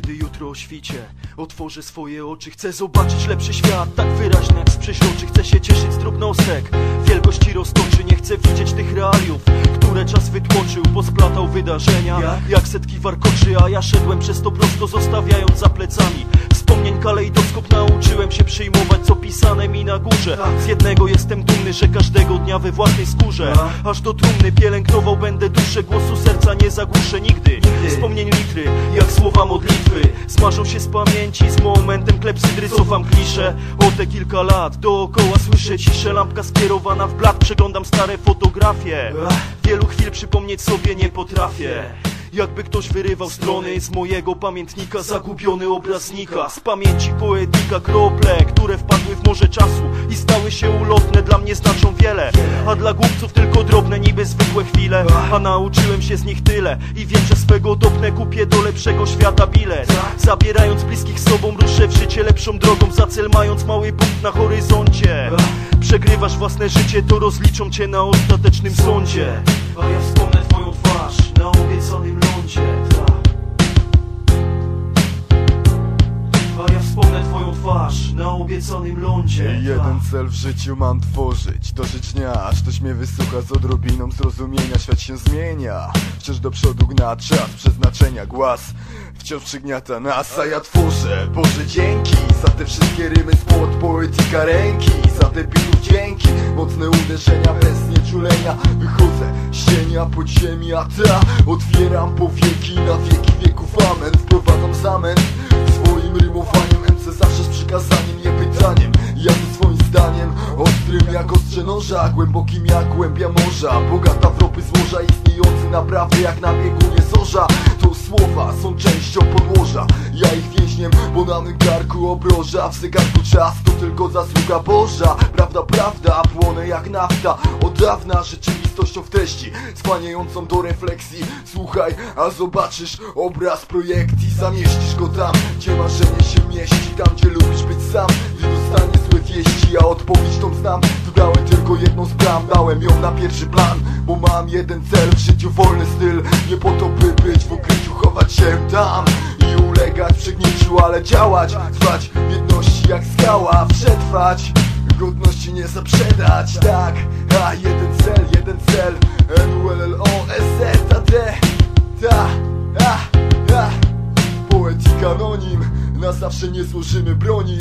kiedy jutro o świcie Otworzę swoje oczy, chcę zobaczyć lepszy świat Tak wyraźny jak z przeźroczy, chcę się cieszyć z drobnostek. Wielkości roztoczy, nie chcę widzieć tych realiów Które czas wytłoczył, posplatał wydarzenia Jak? Jak setki warkoczy, a ja szedłem przez to prosto Zostawiając za plecami Wspomnień kalejdoskop nauczyłem się przyjmować co pisane mi na górze. Z jednego jestem dumny, że każdego dnia we własnej skórze. Aż do trumny pielęgnował będę duszę Głosu serca nie zagłuszę nigdy. Wspomnień litry, jak słowa modlitwy Smażą się z pamięci, z momentem klepsydry Cofam klisze, o te kilka lat Dookoła słyszę ciszę, lampka skierowana w blat Przeglądam stare fotografie. Wielu chwil przypomnieć sobie nie potrafię jakby ktoś wyrywał strony z mojego pamiętnika Zagubiony obraznika. Z pamięci poetyka krople Które wpadły w morze czasu I stały się ulotne, dla mnie znaczą wiele. A dla głupców tylko drobne, niby zwykłe chwile. A nauczyłem się z nich tyle I wiem, że swego dopnę kupię do lepszego świata bilet. Zabierając bliskich sobą ruszę w życie lepszą drogą Za cel mając mały punkt na horyzoncie. Przegrywasz własne życie, to rozliczą cię na ostatecznym sądzie. A ja twoją twarz na obiecanym lądzie. Jeden tak. cel w życiu mam tworzyć. Dożyć dnia, aż ktoś mnie wysłucha z odrobiną zrozumienia. Świat się zmienia, wciąż do przodu gna czas Przeznaczenia głaz. Wciąż przygniata nas A ja tworzę, Boże dzięki Za te wszystkie rymy płot poetyka ręki Za te bitów dzięki, mocne uderzenia bez nieczulenia Wychodzę z cienia pod ziemi, a ta Otwieram powieki. Na wieki wieków amen. Wprowadzam zamęt swoim rymowaniem Głębokim jak głębia morza. Bogata w ropy złoża Istniejący naprawdę jak na biegunie zorza To słowa są częścią podłoża Ja ich więźniem, bo na mym karku obroża. W zegarku czas to tylko zasługa Boża. Prawda, prawda, płonę jak nafta. Od dawna rzeczywistością w treści Skłaniającą do refleksji. Słuchaj, a zobaczysz obraz projekcji. Zamieścisz go tam, gdzie marzenie się mieści. Tam, gdzie lubisz być sam Gdy dostanie złe wieści. Ja odpowiedź tą znam jedną z bram Dałem ją na pierwszy plan Bo mam jeden cel w życiu Wolny styl. Nie po to by być w ukryciu Chować się tam i ulegać przegnieciu Ale działać, trwać w jedności jak skała Przetrwać. Godności nie zaprzedać, tak. A jeden cel, jeden cel. N-U-L-L-O-S-Z-A-D Ta, a, a. Poetyk anonim Na zawsze nie złożymy broni